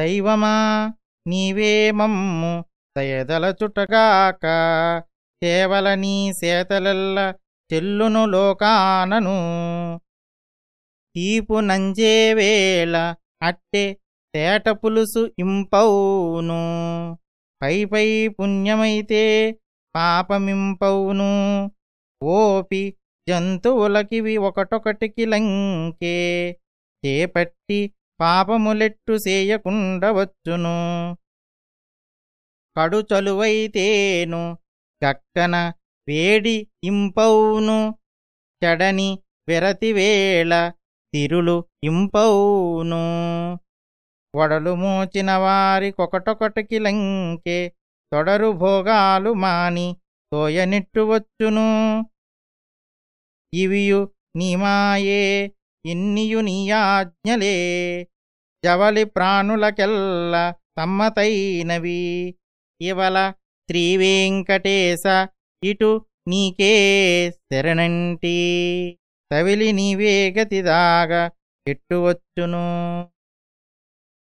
దైవమా? నీవే మమ్ము దయదలచుటగాక కేవల నీ సేతలెల్ల చెల్లును లోకానను. తీపు నంజేవేళ అట్టే అట్టె తేట పులుసు ఇంపౌను. పై పై పుణ్యమైతే పాపమింపౌను. ఓపి జంతువులకివి ఒకటొకటికి లంకే. చేపట్టి పాపములెట్టు చేయకుండవచ్చును కడు చలువైతేను గక్కన వేడి ఇంపౌను. చెడని వెరతివేళ తిరులు ఇంపౌను. వడలు మోచిన వారికొకటొకటికి లంకే తొడరు భోగాలు మాని తోయనిట్టువచ్చును. ఇవియు నీమాయే ఇన్నియు నీయాజ్ఞలే జవలి ప్రాణులకెల్ల సమ్మతైనవి. ఇవల శ్రీవేంకటేశ ఇటు నీకే శరణంటి. తవిలి నీవే గతిదాగ ఎట్టువచ్చును.